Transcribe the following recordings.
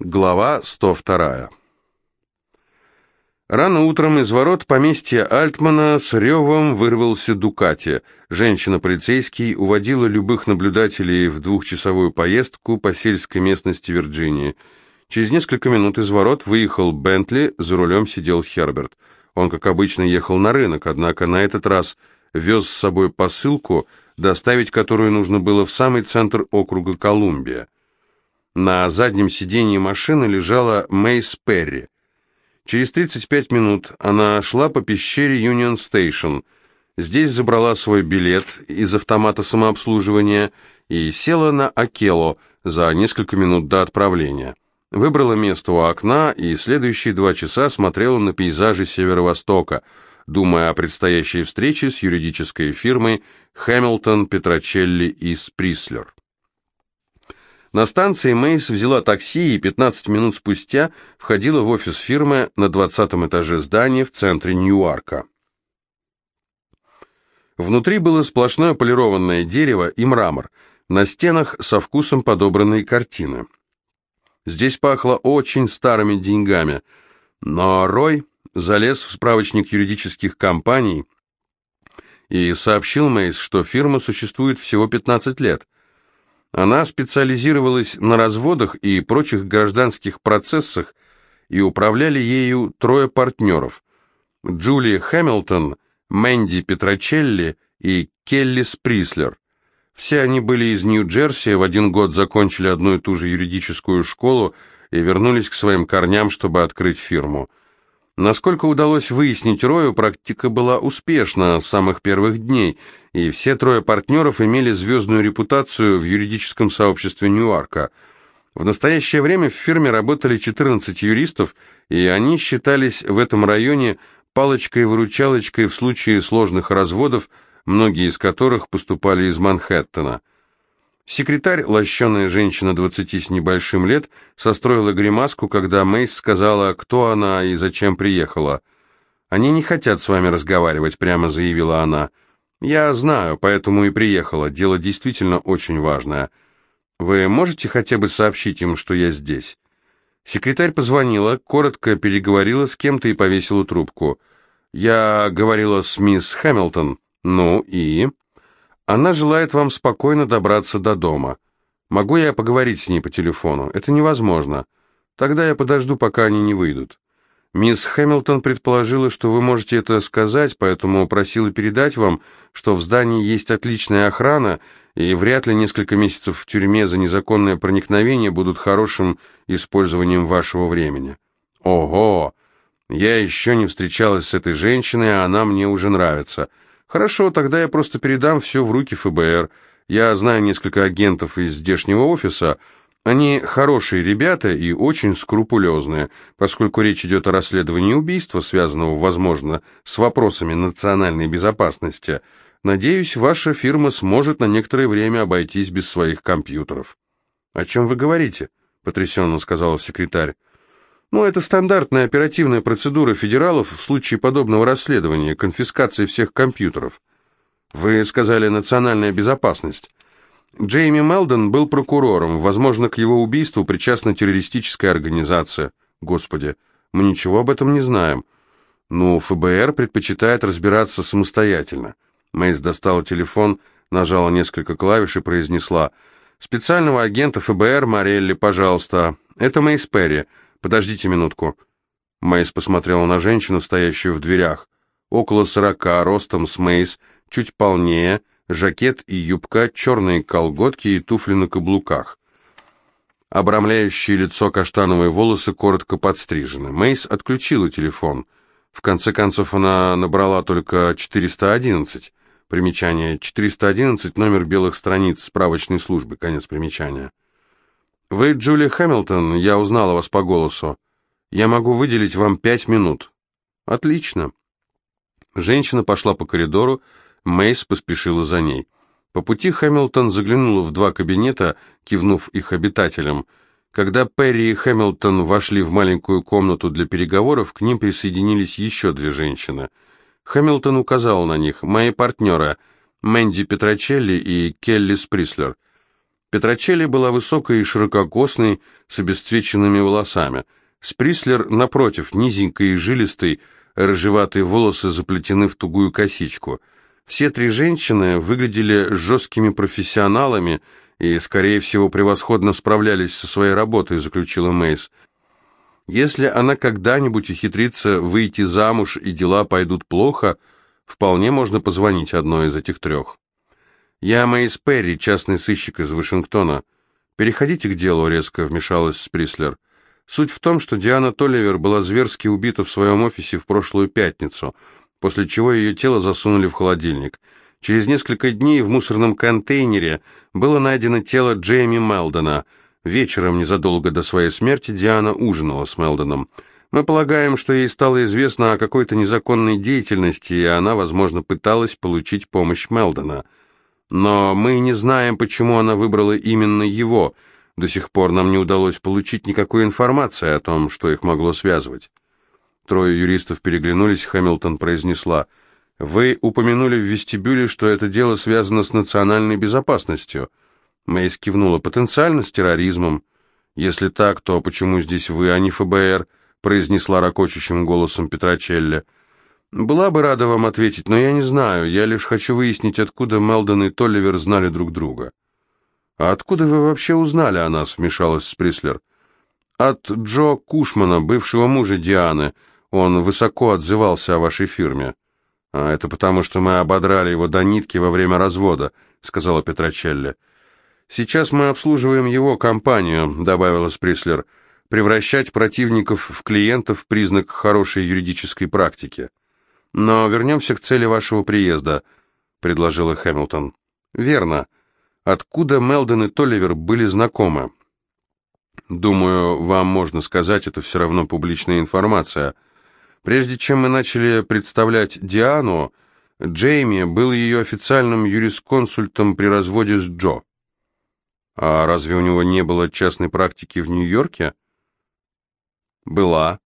Глава 102. Рано утром из ворот поместья Альтмана с ревом вырвался Дукати. Женщина-полицейский уводила любых наблюдателей в двухчасовую поездку по сельской местности Вирджинии. Через несколько минут из ворот выехал Бентли, за рулем сидел Херберт. Он, как обычно, ехал на рынок, однако на этот раз вез с собой посылку, доставить которую нужно было в самый центр округа Колумбия. На заднем сиденье машины лежала Мейс Перри. Через 35 минут она шла по пещере Юнион Стейшн. Здесь забрала свой билет из автомата самообслуживания и села на Акелу за несколько минут до отправления. Выбрала место у окна и следующие два часа смотрела на пейзажи Северо-Востока, думая о предстоящей встрече с юридической фирмой Хэмилтон, Петрочелли и Сприслер. На станции Мейс взяла такси и 15 минут спустя входила в офис фирмы на 20 этаже здания в центре Ньюарка. Внутри было сплошное полированное дерево и мрамор, на стенах со вкусом подобранные картины. Здесь пахло очень старыми деньгами, но Рой залез в справочник юридических компаний и сообщил Мейс, что фирма существует всего 15 лет – она специализировалась на разводах и прочих гражданских процессах, и управляли ею трое партнеров – Джулия Хэмилтон, Мэнди Петрочелли и Келли Сприслер. Все они были из Нью-Джерси, в один год закончили одну и ту же юридическую школу и вернулись к своим корням, чтобы открыть фирму – Насколько удалось выяснить Рою, практика была успешна с самых первых дней, и все трое партнеров имели звездную репутацию в юридическом сообществе Ньюарка. В настоящее время в фирме работали 14 юристов, и они считались в этом районе палочкой-выручалочкой в случае сложных разводов, многие из которых поступали из Манхэттена – Секретарь, лощеная женщина двадцати с небольшим лет, состроила гримаску, когда Мейс сказала, кто она и зачем приехала. «Они не хотят с вами разговаривать», — прямо заявила она. «Я знаю, поэтому и приехала. Дело действительно очень важное. Вы можете хотя бы сообщить им, что я здесь?» Секретарь позвонила, коротко переговорила с кем-то и повесила трубку. «Я говорила с мисс Хэмилтон. Ну и...» Она желает вам спокойно добраться до дома. Могу я поговорить с ней по телефону? Это невозможно. Тогда я подожду, пока они не выйдут. Мисс Хэмилтон предположила, что вы можете это сказать, поэтому просила передать вам, что в здании есть отличная охрана, и вряд ли несколько месяцев в тюрьме за незаконное проникновение будут хорошим использованием вашего времени. Ого! Я еще не встречалась с этой женщиной, а она мне уже нравится. Хорошо, тогда я просто передам все в руки ФБР. Я знаю несколько агентов из здешнего офиса. Они хорошие ребята и очень скрупулезные, поскольку речь идет о расследовании убийства, связанного, возможно, с вопросами национальной безопасности. Надеюсь, ваша фирма сможет на некоторое время обойтись без своих компьютеров. «О чем вы говорите?» — потрясенно сказал секретарь. Ну, это стандартная оперативная процедура федералов в случае подобного расследования, конфискации всех компьютеров. Вы сказали «национальная безопасность». Джейми Мелдон был прокурором. Возможно, к его убийству причастна террористическая организация. Господи, мы ничего об этом не знаем. Ну, ФБР предпочитает разбираться самостоятельно. Мэйс достала телефон, нажала несколько клавиш и произнесла «Специального агента ФБР Морелли, пожалуйста. Это Мэйс Перри. «Подождите минутку». Мейс посмотрела на женщину, стоящую в дверях. Около сорока, ростом с Мейс, чуть полнее, жакет и юбка, черные колготки и туфли на каблуках. Обрамляющие лицо каштановые волосы коротко подстрижены. Мейс отключила телефон. В конце концов, она набрала только 411. Примечание 411, номер белых страниц справочной службы, конец примечания. «Вы Джули Хэмилтон, я узнала вас по голосу. Я могу выделить вам пять минут». «Отлично». Женщина пошла по коридору, Мейс поспешила за ней. По пути Хэмилтон заглянула в два кабинета, кивнув их обитателям. Когда Перри и Хэмилтон вошли в маленькую комнату для переговоров, к ним присоединились еще две женщины. Хэмилтон указал на них, мои партнеры, Мэнди Петрочелли и Келли Сприслер. Петрочелли была высокой и ширококосной, с обесцвеченными волосами. Сприслер, напротив, низенькой и жилистой, рыжеватые волосы заплетены в тугую косичку. Все три женщины выглядели жесткими профессионалами и, скорее всего, превосходно справлялись со своей работой, заключила Мейс. Если она когда-нибудь ухитрится выйти замуж и дела пойдут плохо, вполне можно позвонить одной из этих трех. «Я Мэйс Перри, частный сыщик из Вашингтона. Переходите к делу», — резко вмешалась Сприслер. «Суть в том, что Диана Толливер была зверски убита в своем офисе в прошлую пятницу, после чего ее тело засунули в холодильник. Через несколько дней в мусорном контейнере было найдено тело Джейми Мелдона — Вечером, незадолго до своей смерти, Диана ужинала с Мелдоном. Мы полагаем, что ей стало известно о какой-то незаконной деятельности, и она, возможно, пыталась получить помощь Мелдона. Но мы не знаем, почему она выбрала именно его. До сих пор нам не удалось получить никакой информации о том, что их могло связывать. Трое юристов переглянулись, Хэмилтон произнесла, «Вы упомянули в вестибюле, что это дело связано с национальной безопасностью». Мэйс кивнула. «Потенциально с терроризмом. Если так, то почему здесь вы, а не ФБР?» произнесла ракочущим голосом Петрочелли. «Была бы рада вам ответить, но я не знаю. Я лишь хочу выяснить, откуда Мелдон и Толливер знали друг друга». «А откуда вы вообще узнали о нас?» — вмешалась Сприслер. «От Джо Кушмана, бывшего мужа Дианы. Он высоко отзывался о вашей фирме». «А это потому, что мы ободрали его до нитки во время развода», — сказала Петрочелли. «Сейчас мы обслуживаем его компанию», — добавила Сприслер. «Превращать противников в клиентов — признак хорошей юридической практики». «Но вернемся к цели вашего приезда», — предложила Хэмилтон. «Верно. Откуда Мелдон и Толливер были знакомы?» «Думаю, вам можно сказать, это все равно публичная информация. Прежде чем мы начали представлять Диану, Джейми был ее официальным юрисконсультом при разводе с Джо. А разве у него не было частной практики в Нью-Йорке? Была.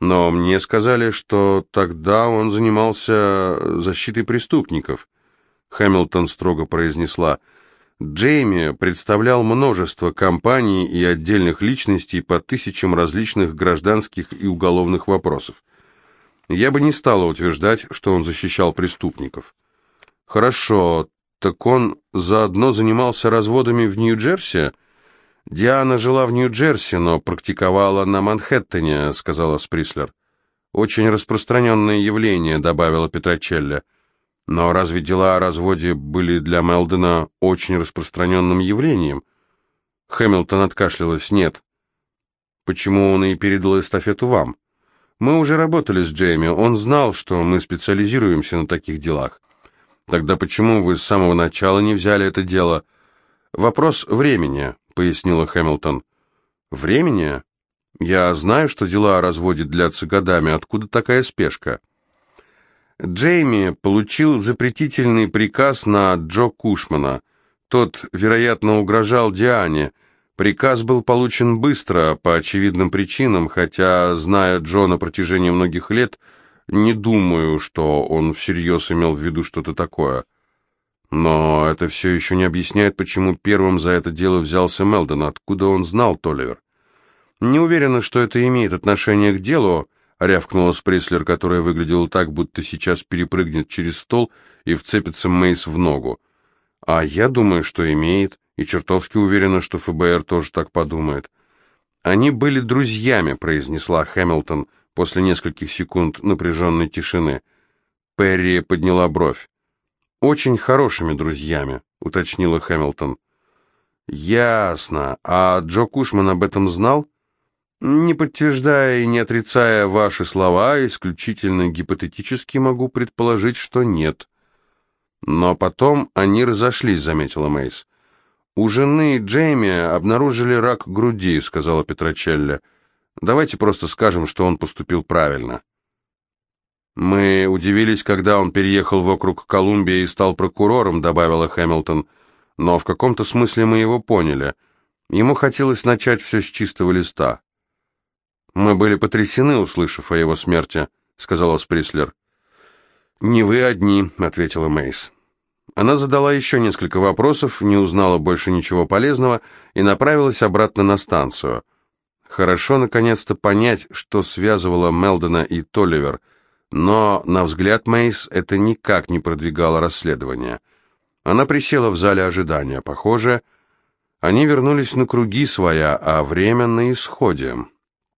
Но мне сказали, что тогда он занимался защитой преступников. Хэмилтон строго произнесла. Джейми представлял множество компаний и отдельных личностей по тысячам различных гражданских и уголовных вопросов. Я бы не стала утверждать, что он защищал преступников. Хорошо, так он заодно занимался разводами в Нью-Джерси? Диана жила в Нью-Джерси, но практиковала на Манхэттене, сказала Сприслер. Очень распространенное явление, добавила Петрочелли. Но разве дела о разводе были для Мелдена очень распространенным явлением? Хэмилтон откашлялась. Нет. Почему он и передал эстафету вам? Мы уже работали с Джейми, он знал, что мы специализируемся на таких делах. Тогда почему вы с самого начала не взяли это дело? Вопрос времени, пояснила Хэмилтон. Времени? Я знаю, что дела о разводе длятся годами. Откуда такая спешка? Джейми получил запретительный приказ на Джо Кушмана. Тот, вероятно, угрожал Диане. Приказ был получен быстро, по очевидным причинам, хотя, зная Джо на протяжении многих лет, не думаю, что он всерьез имел в виду что-то такое. Но это все еще не объясняет, почему первым за это дело взялся Мелдон, откуда он знал Толливер. Не уверена, что это имеет отношение к делу, рявкнула Сприслер, которая выглядела так, будто сейчас перепрыгнет через стол и вцепится Мейс в ногу. А я думаю, что имеет, и чертовски уверена, что ФБР тоже так подумает. Они были друзьями, произнесла Хэмилтон, после нескольких секунд напряженной тишины. Перри подняла бровь. «Очень хорошими друзьями», — уточнила Хэмилтон. «Ясно. А Джо Кушман об этом знал?» «Не подтверждая и не отрицая ваши слова, исключительно гипотетически могу предположить, что нет». «Но потом они разошлись», — заметила Мейс. «У жены Джейми обнаружили рак груди», — сказала Петрочелли. Давайте просто скажем, что он поступил правильно. Мы удивились, когда он переехал в округ Колумбия и стал прокурором, добавила Хэмилтон, но в каком-то смысле мы его поняли. Ему хотелось начать все с чистого листа. Мы были потрясены, услышав о его смерти, сказала Сприслер. Не вы одни, ответила Мейс. Она задала еще несколько вопросов, не узнала больше ничего полезного и направилась обратно на станцию. Хорошо наконец-то понять, что связывало Мелдона и Толливер, но, на взгляд Мейс, это никак не продвигало расследование. Она присела в зале ожидания. Похоже, они вернулись на круги своя, а время на исходе.